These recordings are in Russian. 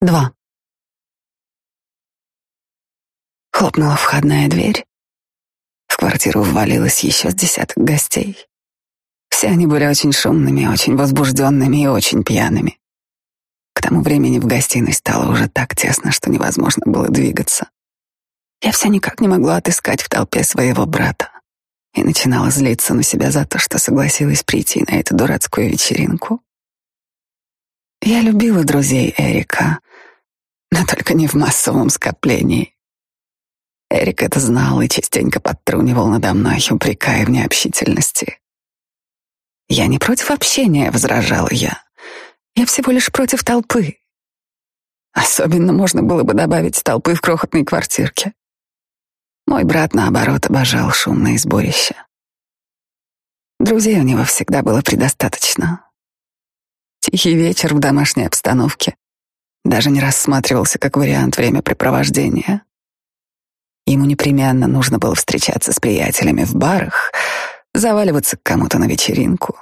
Два. Хлопнула входная дверь. В квартиру ввалилось еще с десяток гостей. Все они были очень шумными, очень возбужденными и очень пьяными. К тому времени в гостиной стало уже так тесно, что невозможно было двигаться. Я все никак не могла отыскать в толпе своего брата и начинала злиться на себя за то, что согласилась прийти на эту дурацкую вечеринку. Я любила друзей Эрика, но только не в массовом скоплении. Эрик это знал и частенько подтрунивал надо мной, упрекая в необщительности. «Я не против общения», — возражала я. «Я всего лишь против толпы». Особенно можно было бы добавить толпы в крохотной квартирке. Мой брат, наоборот, обожал шумные сборища. Друзей у него всегда было предостаточно. Тихий вечер в домашней обстановке даже не рассматривался как вариант времяпрепровождения. Ему непременно нужно было встречаться с приятелями в барах, заваливаться к кому-то на вечеринку,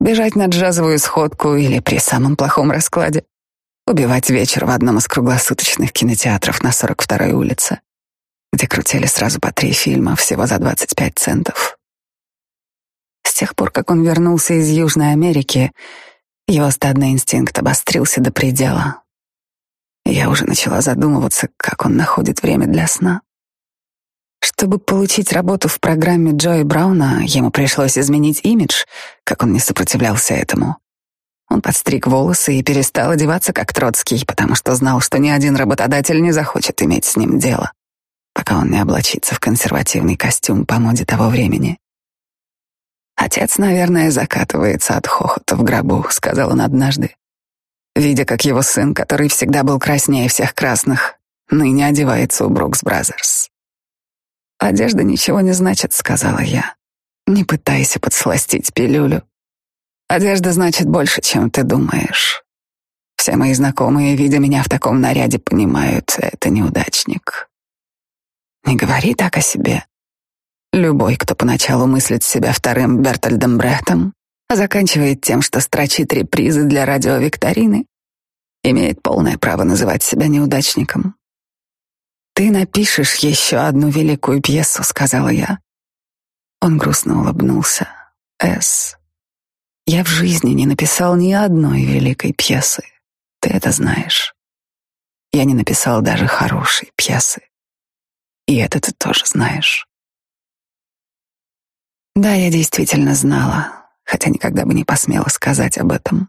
бежать на джазовую сходку или при самом плохом раскладе убивать вечер в одном из круглосуточных кинотеатров на 42-й улице, где крутили сразу по три фильма всего за 25 центов. С тех пор, как он вернулся из Южной Америки, его стадный инстинкт обострился до предела. Я уже начала задумываться, как он находит время для сна. Чтобы получить работу в программе Джои Брауна, ему пришлось изменить имидж, как он не сопротивлялся этому. Он подстриг волосы и перестал одеваться как Троцкий, потому что знал, что ни один работодатель не захочет иметь с ним дело, пока он не облачится в консервативный костюм по моде того времени. Отец, наверное, закатывается от хохота в гробу, сказал он однажды, видя, как его сын, который всегда был краснее всех красных, ныне одевается у Brooks Brothers. «Одежда ничего не значит», — сказала я. «Не пытайся подсластить пилюлю. Одежда значит больше, чем ты думаешь. Все мои знакомые, видя меня в таком наряде, понимают, это неудачник. Не говори так о себе. Любой, кто поначалу мыслит себя вторым Бертольдом Брехтом, а заканчивает тем, что строчит репризы для радиовикторины, имеет полное право называть себя неудачником. «Ты напишешь еще одну великую пьесу», — сказала я. Он грустно улыбнулся. «С. Я в жизни не написал ни одной великой пьесы. Ты это знаешь. Я не написал даже хорошей пьесы. И это ты тоже знаешь». Да, я действительно знала, хотя никогда бы не посмела сказать об этом.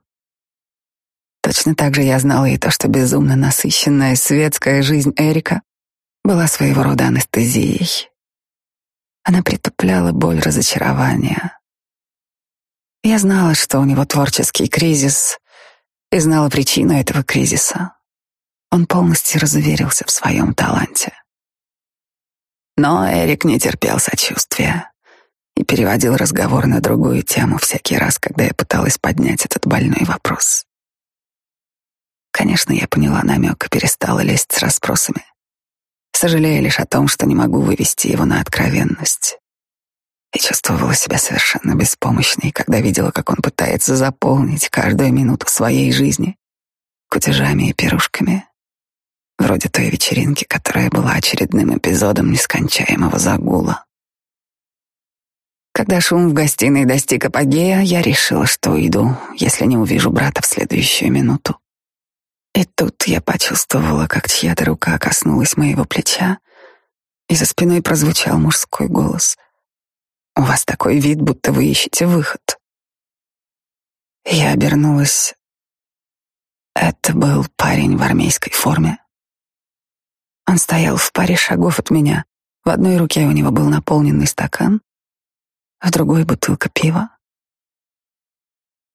Точно так же я знала и то, что безумно насыщенная светская жизнь Эрика была своего рода анестезией. Она притупляла боль разочарования. Я знала, что у него творческий кризис, и знала причину этого кризиса. Он полностью разуверился в своем таланте. Но Эрик не терпел сочувствия и переводил разговор на другую тему всякий раз, когда я пыталась поднять этот больной вопрос. Конечно, я поняла намек и перестала лезть с расспросами сожалея лишь о том, что не могу вывести его на откровенность. И чувствовала себя совершенно беспомощной, когда видела, как он пытается заполнить каждую минуту своей жизни кутежами и пирушками, вроде той вечеринки, которая была очередным эпизодом нескончаемого загула. Когда шум в гостиной достиг апогея, я решила, что уйду, если не увижу брата в следующую минуту. И тут я почувствовала, как чья-то рука коснулась моего плеча, и за спиной прозвучал мужской голос. «У вас такой вид, будто вы ищете выход». Я обернулась. Это был парень в армейской форме. Он стоял в паре шагов от меня. В одной руке у него был наполненный стакан, в другой — бутылка пива.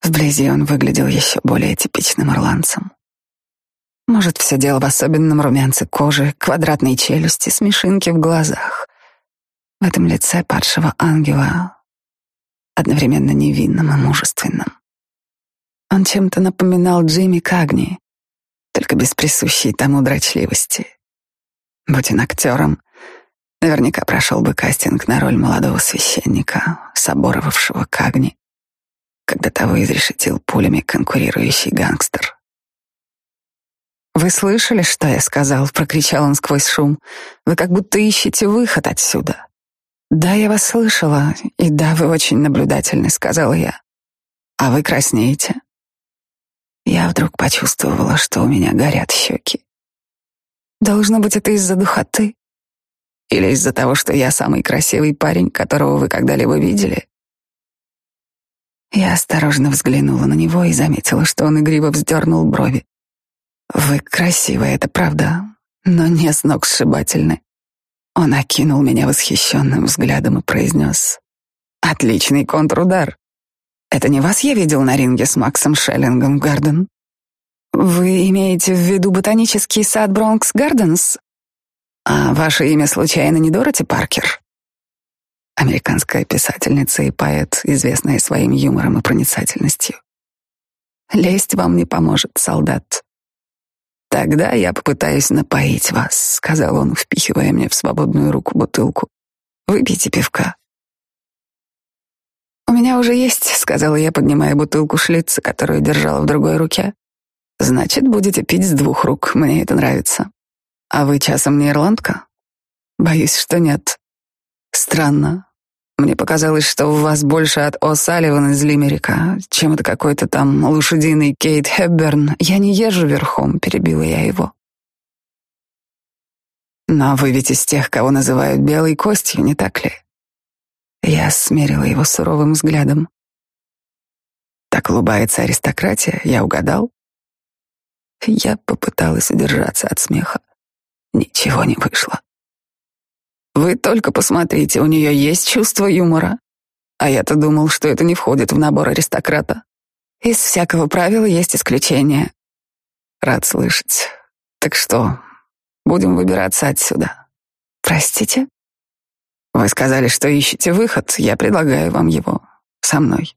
Вблизи он выглядел еще более типичным ирландцем. Может, все дело в особенном румянце кожи, квадратной челюсти, смешинке в глазах. В этом лице падшего ангела, одновременно невинным и мужественным. Он чем-то напоминал Джимми Кагни, только без присущей тому дрочливости. Будь он актером, наверняка прошел бы кастинг на роль молодого священника, соборовавшего Кагни, когда того изрешетил пулями конкурирующий гангстер. «Вы слышали, что я сказал?» — прокричал он сквозь шум. «Вы как будто ищете выход отсюда». «Да, я вас слышала, и да, вы очень наблюдательны», — сказала я. «А вы краснеете?» Я вдруг почувствовала, что у меня горят щеки. Должно быть, это из-за духоты. Или из-за того, что я самый красивый парень, которого вы когда-либо видели. Я осторожно взглянула на него и заметила, что он игриво вздернул брови. «Вы красивая, это правда, но не с ног сшибательны». Он окинул меня восхищенным взглядом и произнес. «Отличный контрудар. Это не вас я видел на ринге с Максом Шеллингом, Гарден?» «Вы имеете в виду ботанический сад Бронкс Гарденс? А ваше имя случайно не Дороти Паркер?» Американская писательница и поэт, известная своим юмором и проницательностью. «Лесть вам не поможет, солдат. «Тогда я попытаюсь напоить вас», — сказал он, впихивая мне в свободную руку бутылку. «Выпейте пивка». «У меня уже есть», — сказала я, поднимая бутылку шлица, которую держала в другой руке. «Значит, будете пить с двух рук, мне это нравится. А вы часом не ирландка?» «Боюсь, что нет». «Странно. Мне показалось, что у вас больше от О. Салливан из Лимерика, чем это какой-то там лошадиный Кейт Хепберн. Я не езжу верхом, перебила я его. Но вы ведь из тех, кого называют белой костью, не так ли? Я смерила его суровым взглядом. Так улыбается аристократия, я угадал? Я попыталась удержаться от смеха. Ничего не вышло. Вы только посмотрите, у нее есть чувство юмора. А я-то думал, что это не входит в набор аристократа. Из всякого правила есть исключение. Рад слышать. Так что, будем выбираться отсюда. Простите? Вы сказали, что ищете выход. Я предлагаю вам его. Со мной.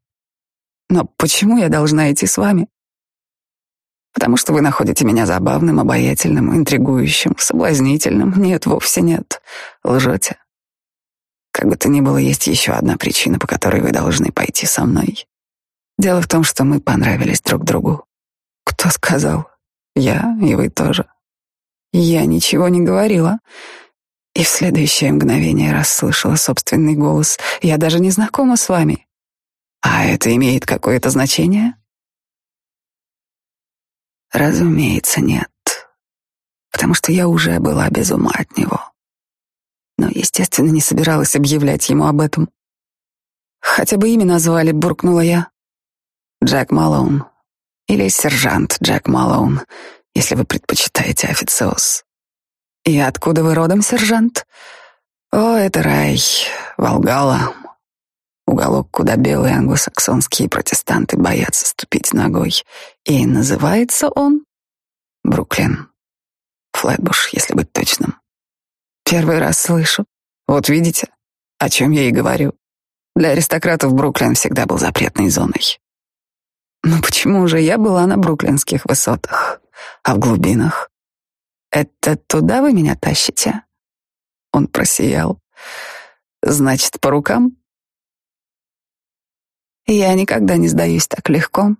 Но почему я должна идти с вами? Потому что вы находите меня забавным, обаятельным, интригующим, соблазнительным. Нет, вовсе нет. Лжете. Как бы то ни было, есть еще одна причина, по которой вы должны пойти со мной. Дело в том, что мы понравились друг другу. Кто сказал? Я и вы тоже. Я ничего не говорила. И в следующее мгновение расслышала собственный голос. Я даже не знакома с вами. А это имеет какое-то значение? Разумеется, нет. Потому что я уже была без ума от него. Но, естественно, не собиралась объявлять ему об этом. Хотя бы имя назвали, буркнула я. Джек Малоун. Или сержант Джек Малоун, если вы предпочитаете официоз. И откуда вы родом, сержант? О, это рай, Волгала, уголок, куда белые англосаксонские протестанты боятся ступить ногой. И называется он Бруклин. Флетбуш, если быть точным. Первый раз слышу. Вот видите, о чем я и говорю. Для аристократов Бруклин всегда был запретной зоной. Но почему же я была на бруклинских высотах, а в глубинах? Это туда вы меня тащите? Он просиял. Значит, по рукам? Я никогда не сдаюсь так легко.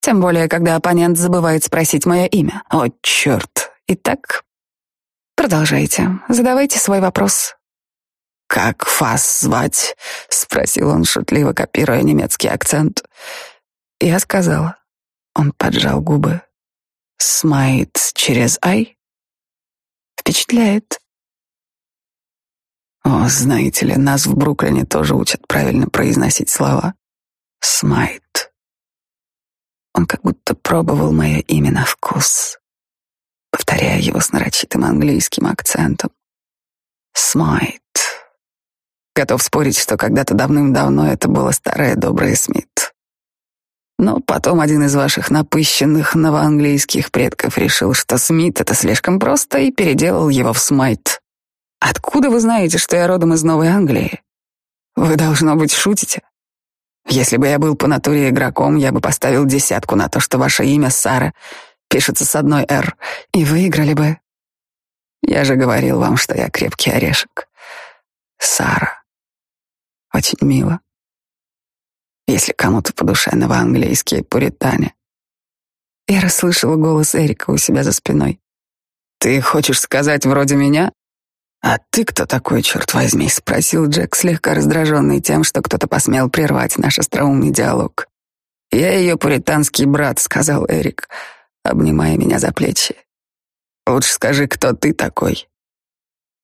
Тем более, когда оппонент забывает спросить мое имя. О, черт. Итак, продолжайте. Задавайте свой вопрос. «Как вас звать?» — спросил он, шутливо копируя немецкий акцент. Я сказала. Он поджал губы. «Смайт через «ай»?» «Впечатляет». О, знаете ли, нас в Бруклине тоже учат правильно произносить слова. Смайт. Он как будто пробовал мое имя на вкус, повторяя его с нарочитым английским акцентом. Смайт. Готов спорить, что когда-то давным-давно это было старое доброе Смит. Но потом один из ваших напыщенных новоанглийских предков решил, что Смит — это слишком просто, и переделал его в Смайт. Откуда вы знаете, что я родом из Новой Англии? Вы, должно быть, шутите. Если бы я был по натуре игроком, я бы поставил десятку на то, что ваше имя Сара пишется с одной «Р», и выиграли бы. Я же говорил вам, что я крепкий орешек. Сара. Очень мило. Если кому-то по душе новоанглийские пуритане. Я расслышала голос Эрика у себя за спиной. «Ты хочешь сказать вроде меня?» «А ты кто такой, черт возьми?» — спросил Джек, слегка раздраженный тем, что кто-то посмел прервать наш остроумный диалог. «Я ее пуританский брат», — сказал Эрик, обнимая меня за плечи. «Лучше скажи, кто ты такой?»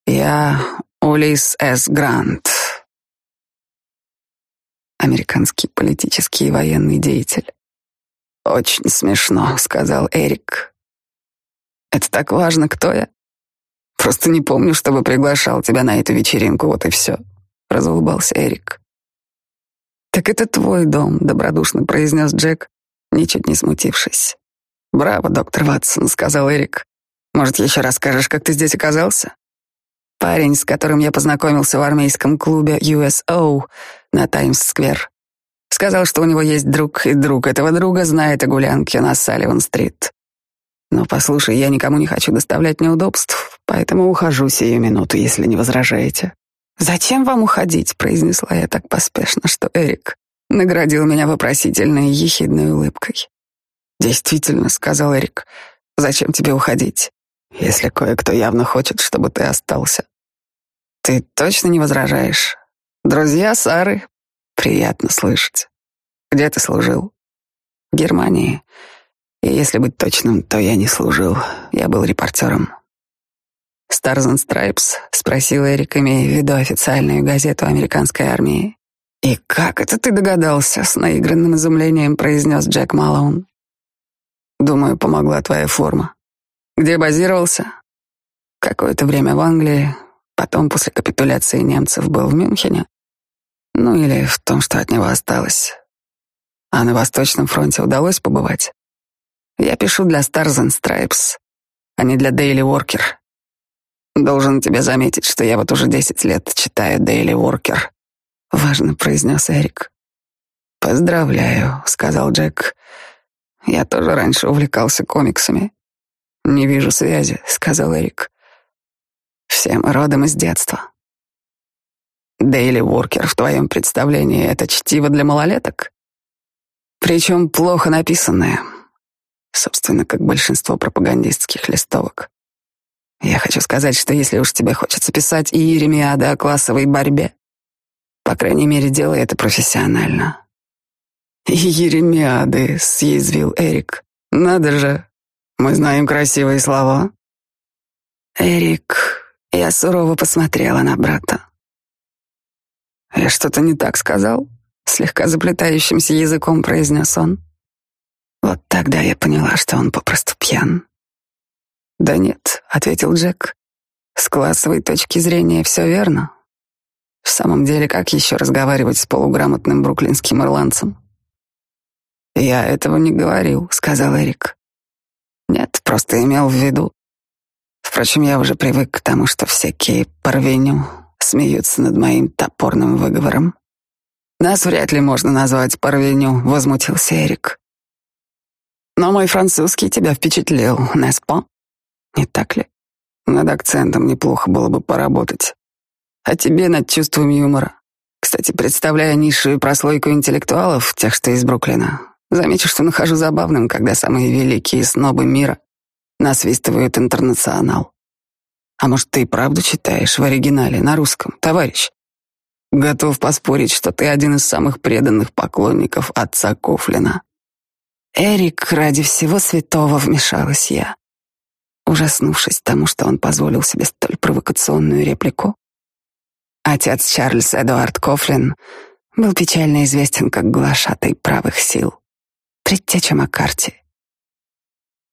«Я Улис С. Грант», американский политический и военный деятель. «Очень смешно», — сказал Эрик. «Это так важно, кто я? Просто не помню, чтобы приглашал тебя на эту вечеринку, вот и все», — разулыбался Эрик. «Так это твой дом», — добродушно произнес Джек, ничуть не смутившись. «Браво, доктор Ватсон», — сказал Эрик. «Может, еще расскажешь, как ты здесь оказался?» Парень, с которым я познакомился в армейском клубе USO на Таймс-сквер, сказал, что у него есть друг, и друг этого друга знает о гулянке на Салливан-стрит. Но послушай, я никому не хочу доставлять неудобств, поэтому ухожу сию минуту, если не возражаете. Зачем вам уходить? произнесла я так поспешно, что Эрик наградил меня вопросительной ехидной улыбкой. Действительно, сказал Эрик, зачем тебе уходить? если кое-кто явно хочет, чтобы ты остался. Ты точно не возражаешь? Друзья Сары, приятно слышать. Где ты служил? В Германии. И если быть точным, то я не служил. Я был репортером. Stars and Stripes спросил Эрик, имея в виду официальную газету американской армии. «И как это ты догадался?» — с наигранным изумлением произнес Джек Малоун. «Думаю, помогла твоя форма. Где базировался? Какое-то время в Англии, потом после капитуляции немцев был в Мюнхене. Ну или в том, что от него осталось. А на Восточном фронте удалось побывать. Я пишу для Stars and Stripes, а не для Daily Worker. Должен тебе заметить, что я вот уже десять лет читаю Daily Worker. Важно произнес Эрик. Поздравляю, сказал Джек. Я тоже раньше увлекался комиксами. «Не вижу связи», — сказал Эрик. «Все мы родом из детства». «Дейли Воркер в твоем представлении — это чтиво для малолеток?» Причем плохо написанное. Собственно, как большинство пропагандистских листовок. Я хочу сказать, что если уж тебе хочется писать и Еремиада о классовой борьбе, по крайней мере, делай это профессионально. «Еремиады», — съязвил Эрик. «Надо же, мы знаем красивые слова. Эрик, я сурово посмотрела на брата. Я что-то не так сказал? Слегка заплетающимся языком произнес он. Вот тогда я поняла, что он попросту пьян. Да нет, ответил Джек. С классовой точки зрения все верно. В самом деле, как еще разговаривать с полуграмотным бруклинским ирландцем? Я этого не говорил, сказал Эрик. Нет, просто имел в виду. Впрочем, я уже привык к тому, что всякие порвеню смеются над моим топорным выговором. Нас вряд ли можно назвать порвеню, возмутился Эрик. Но мой французский тебя впечатлил, неспа? Не так ли? Над акцентом неплохо было бы поработать. А тебе над чувством юмора. Кстати, представляя низшую прослойку интеллектуалов, тех, что из Бруклина, Замечу, что нахожу забавным, когда самые великие снобы мира насвистывают интернационал. А может, ты и правду читаешь в оригинале, на русском, товарищ? Готов поспорить, что ты один из самых преданных поклонников отца Кофлина. Эрик, ради всего святого вмешалась я, ужаснувшись тому, что он позволил себе столь провокационную реплику. Отец Чарльз Эдуард Кофлин был печально известен как глашатай правых сил предтеча Маккарти.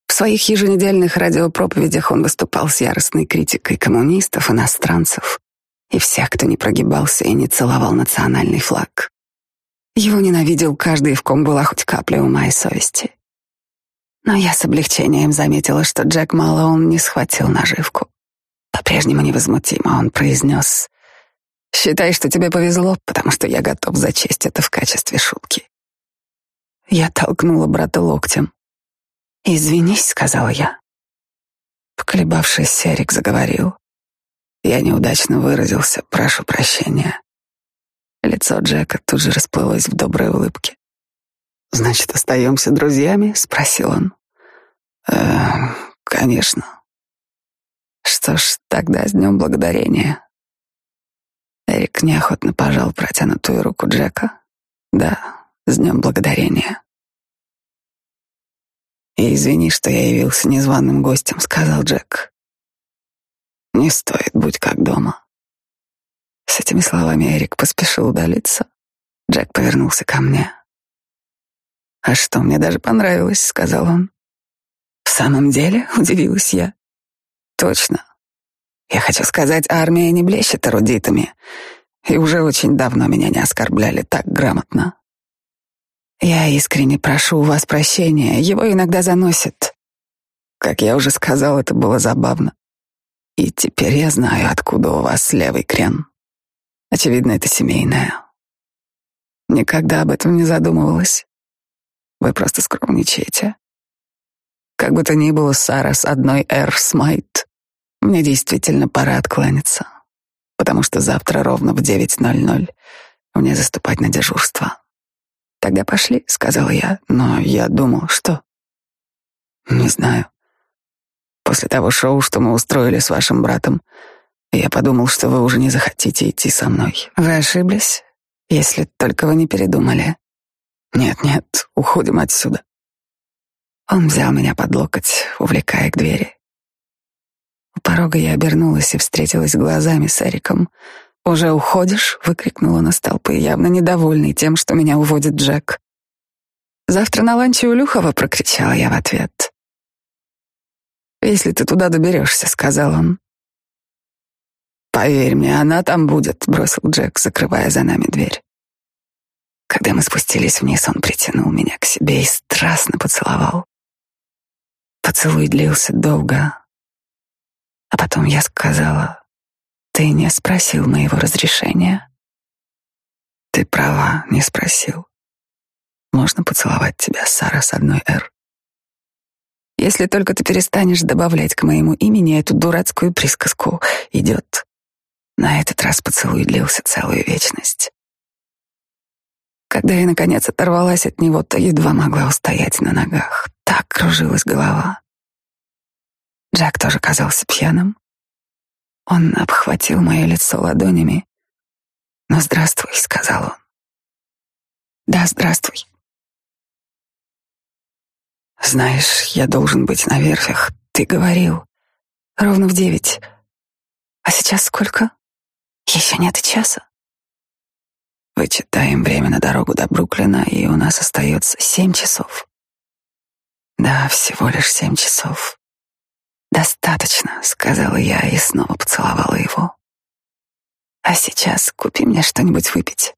В своих еженедельных радиопроповедях он выступал с яростной критикой коммунистов, иностранцев и всех, кто не прогибался и не целовал национальный флаг. Его ненавидел каждый, в ком была хоть капля ума и совести. Но я с облегчением заметила, что Джек Малоун не схватил наживку. По-прежнему невозмутимо он произнес «Считай, что тебе повезло, потому что я готов зачесть это в качестве шутки». Я толкнула брата локтем. «Извинись», — сказала я. Поколебавшись, Серик заговорил. Я неудачно выразился, прошу прощения. Лицо Джека тут же расплылось в доброй улыбке. «Значит, остаемся друзьями?» — спросил он. «Э, «Конечно». Что ж, тогда с днем благодарения. Эрик неохотно пожал протянутую руку Джека. Да, с днем благодарения. И извини, что я явился незваным гостем, сказал Джек. Не стоит, будь как дома. С этими словами Эрик поспешил удалиться. Джек повернулся ко мне. «А что, мне даже понравилось», — сказал он. «В самом деле?» — удивилась я. «Точно. Я хочу сказать, армия не блещет эрудитами, и уже очень давно меня не оскорбляли так грамотно. Я искренне прошу у вас прощения, его иногда заносит. Как я уже сказал, это было забавно. И теперь я знаю, откуда у вас левый крен. Очевидно, это семейное. Никогда об этом не задумывалась. Вы просто скромничаете. Как бы то ни было, Сара с одной «Р» Смайт, мне действительно пора откланяться, потому что завтра ровно в 9.00 мне заступать на дежурство. Тогда пошли, сказал я, но я думал, что... Не знаю. После того шоу, что мы устроили с вашим братом, я подумал, что вы уже не захотите идти со мной. Вы ошиблись, если только вы не передумали. Нет, нет, уходим отсюда. Он взял меня под локоть, увлекая к двери. У порога я обернулась и встретилась глазами с Эриком. «Уже уходишь?» — выкрикнула на столпы, явно недовольный тем, что меня уводит Джек. «Завтра на ланче у Люхова», — прокричала я в ответ. «Если ты туда доберешься», — сказал он. «Поверь мне, она там будет», — бросил Джек, закрывая за нами дверь. Когда мы спустились вниз, он притянул меня к себе и страстно поцеловал. Поцелуй длился долго, а потом я сказала, «Ты не спросил моего разрешения». «Ты права, не спросил. Можно поцеловать тебя, Сара, с одной «Р». Если только ты перестанешь добавлять к моему имени эту дурацкую присказку «идет». На этот раз поцелуй длился целую вечность. Когда я, наконец, оторвалась от него, то едва могла устоять на ногах. Так кружилась голова. Джек тоже казался пьяным. Он обхватил мое лицо ладонями. «Ну, здравствуй», — сказал он. «Да, здравствуй». Знаешь, я должен быть на верфях. Ты говорил. Ровно в девять. А сейчас сколько? Еще нет и часа. Вычитаем время на дорогу до Бруклина, и у нас остается семь часов. Да, всего лишь семь часов. Достаточно, сказала я и снова поцеловала его. А сейчас купи мне что-нибудь выпить.